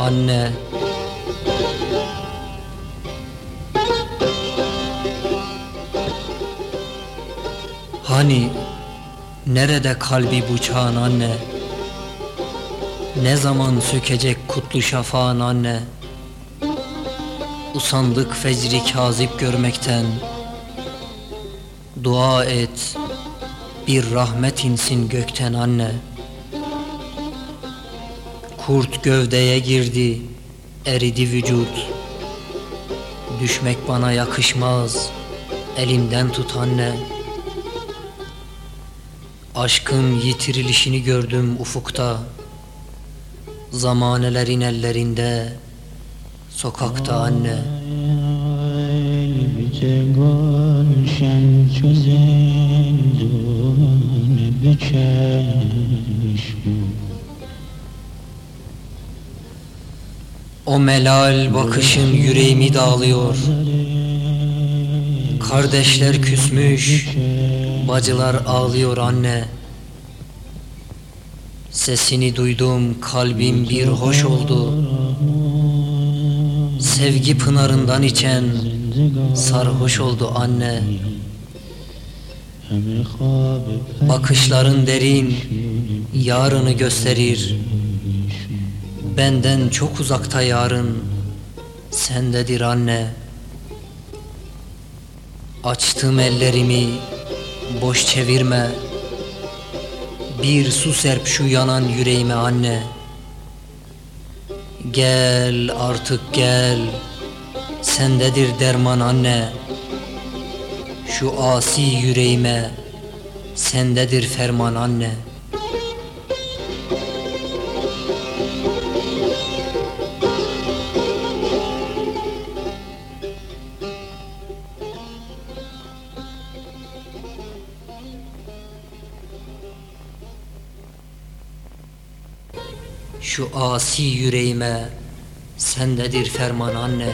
anne. Hani nerede kalbi bıçağın anne? Ne zaman sökecek kutlu şafağın anne? Usandık fecri kazip görmekten. Dua et bir rahmet insin gökten anne Kurt gövdeye girdi eridi vücut. Düşmek bana yakışmaz elimden tut anne. Aşkın yitirilişini gördüm ufukta Zamanelerin ellerinde Sokakta anne O melal bakışın yüreğimi dağılıyor Kardeşler küsmüş Bacılar ağlıyor anne. Sesini duydum kalbim bir hoş oldu. Sevgi pınarından içen sarhoş oldu anne. Bakışların derin yarını gösterir Benden çok uzakta yarın sendedir anne. Açtım ellerimi boş çevirme. Bir su serp şu yanan yüreğime anne. Gel artık gel Sendedir derman anne. Şu asi yüreğime Sendedir ferman anne Şu asi yüreğime. Sendedir ferman anne